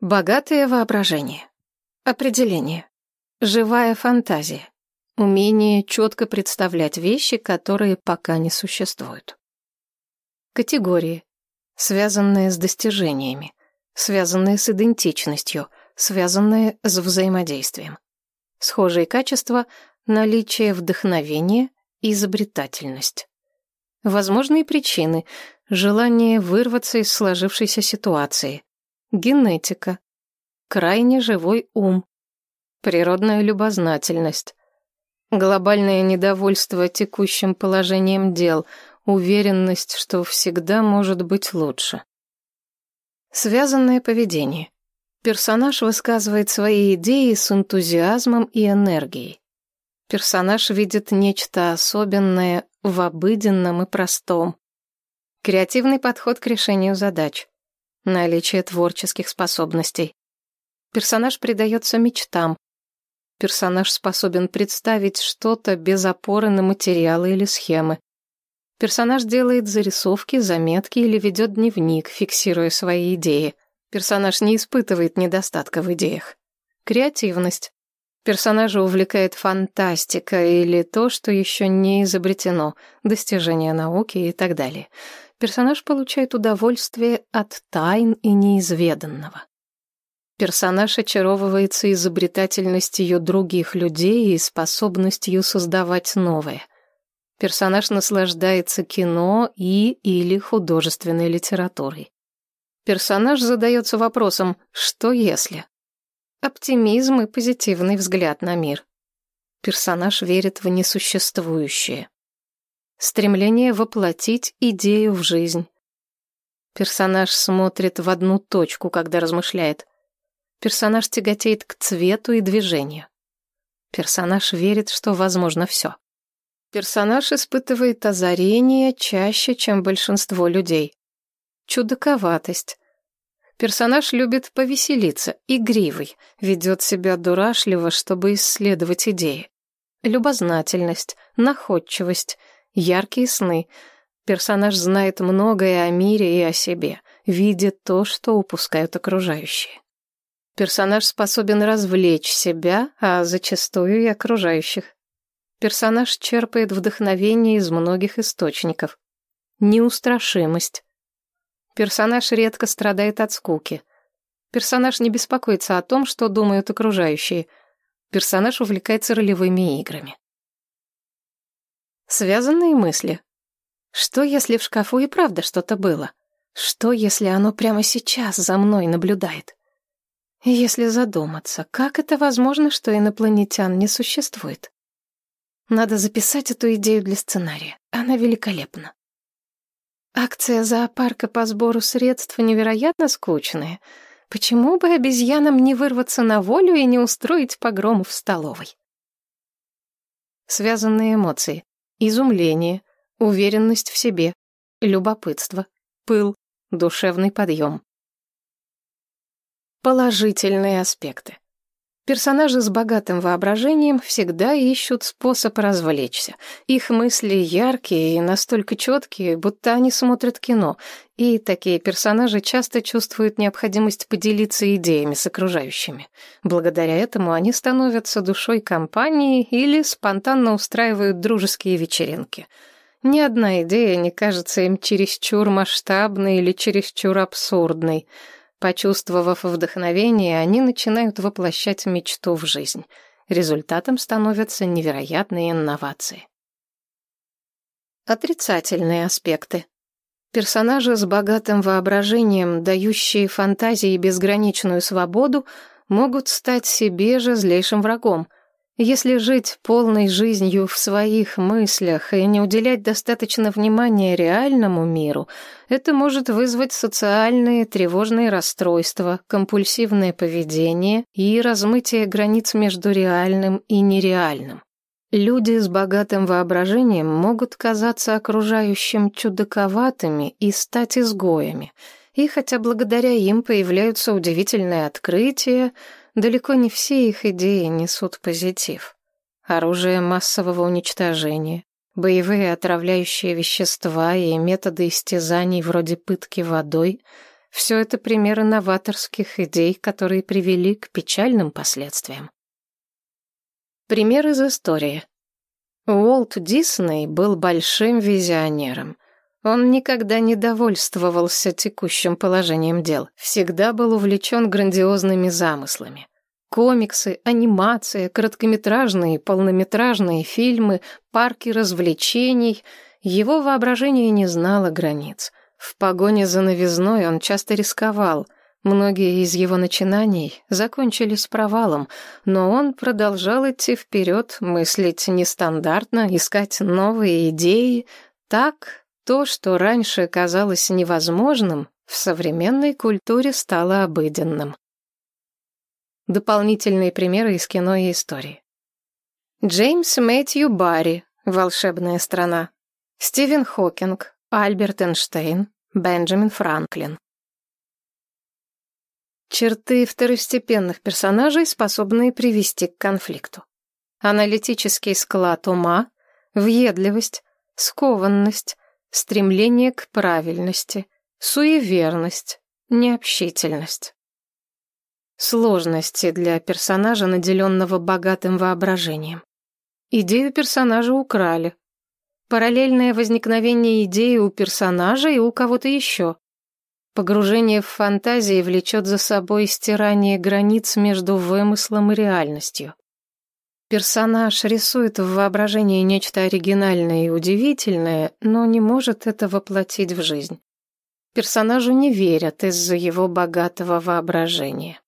Богатое воображение. Определение. Живая фантазия. Умение четко представлять вещи, которые пока не существуют. Категории. Связанные с достижениями. Связанные с идентичностью. Связанные с взаимодействием. Схожие качества – наличие вдохновения, изобретательность. Возможные причины – желание вырваться из сложившейся ситуации, генетика, крайне живой ум, природная любознательность, глобальное недовольство текущим положением дел, уверенность, что всегда может быть лучше. Связанное поведение. Персонаж высказывает свои идеи с энтузиазмом и энергией. Персонаж видит нечто особенное в обыденном и простом. Креативный подход к решению задач наличие творческих способностей. Персонаж предается мечтам. Персонаж способен представить что-то без опоры на материалы или схемы. Персонаж делает зарисовки, заметки или ведет дневник, фиксируя свои идеи. Персонаж не испытывает недостатка в идеях. Креативность. Персонажа увлекает фантастика или то, что еще не изобретено, достижения науки и так далее персонаж получает удовольствие от тайн и неизведанного. Персонаж очаровывается изобретательностью других людей и способностью создавать новое. Персонаж наслаждается кино и или художественной литературой. Персонаж задается вопросом «что если?». Оптимизм и позитивный взгляд на мир. Персонаж верит в несуществующее. Стремление воплотить идею в жизнь. Персонаж смотрит в одну точку, когда размышляет. Персонаж тяготеет к цвету и движению. Персонаж верит, что возможно все. Персонаж испытывает озарение чаще, чем большинство людей. Чудаковатость. Персонаж любит повеселиться, игривый, ведет себя дурашливо, чтобы исследовать идеи. Любознательность, находчивость, Яркие сны. Персонаж знает многое о мире и о себе, видит то, что упускают окружающие. Персонаж способен развлечь себя, а зачастую и окружающих. Персонаж черпает вдохновение из многих источников. Неустрашимость. Персонаж редко страдает от скуки. Персонаж не беспокоится о том, что думают окружающие. Персонаж увлекается ролевыми играми. Связанные мысли. Что, если в шкафу и правда что-то было? Что, если оно прямо сейчас за мной наблюдает? Если задуматься, как это возможно, что инопланетян не существует? Надо записать эту идею для сценария. Она великолепна. Акция зоопарка по сбору средств невероятно скучная. Почему бы обезьянам не вырваться на волю и не устроить погром в столовой? Связанные эмоции изумление, уверенность в себе, любопытство, пыл, душевный подъем. Положительные аспекты. Персонажи с богатым воображением всегда ищут способ развлечься. Их мысли яркие и настолько четкие, будто они смотрят кино, и такие персонажи часто чувствуют необходимость поделиться идеями с окружающими. Благодаря этому они становятся душой компании или спонтанно устраивают дружеские вечеринки. Ни одна идея не кажется им чересчур масштабной или чересчур абсурдной — Почувствовав вдохновение, они начинают воплощать мечту в жизнь. Результатом становятся невероятные инновации. Отрицательные аспекты. Персонажи с богатым воображением, дающие фантазии безграничную свободу, могут стать себе же злейшим врагом – если жить полной жизнью в своих мыслях и не уделять достаточно внимания реальному миру, это может вызвать социальные тревожные расстройства, компульсивное поведение и размытие границ между реальным и нереальным. Люди с богатым воображением могут казаться окружающим чудаковатыми и стать изгоями, и хотя благодаря им появляются удивительные открытия, Далеко не все их идеи несут позитив. Оружие массового уничтожения, боевые отравляющие вещества и методы истязаний вроде пытки водой — Все это примеры новаторских идей, которые привели к печальным последствиям. Пример из истории. Уолт Дисней был большим визионером. Он никогда не довольствовался текущим положением дел, всегда был увлечен грандиозными замыслами. Комиксы, анимация, короткометражные, полнометражные фильмы, парки развлечений. Его воображение не знало границ. В погоне за новизной он часто рисковал. Многие из его начинаний закончились провалом, но он продолжал идти вперед, мыслить нестандартно, искать новые идеи. Так, то, что раньше казалось невозможным, в современной культуре стало обыденным. Дополнительные примеры из кино и истории. Джеймс Мэтью Барри «Волшебная страна». Стивен Хокинг, Альберт Эйнштейн, Бенджамин Франклин. Черты второстепенных персонажей, способные привести к конфликту. Аналитический склад ума, въедливость, скованность, стремление к правильности, суеверность, необщительность. Сложности для персонажа, наделенного богатым воображением. Идею персонажа украли. Параллельное возникновение идеи у персонажа и у кого-то еще. Погружение в фантазии влечет за собой стирание границ между вымыслом и реальностью. Персонаж рисует в воображении нечто оригинальное и удивительное, но не может это воплотить в жизнь. Персонажу не верят из-за его богатого воображения.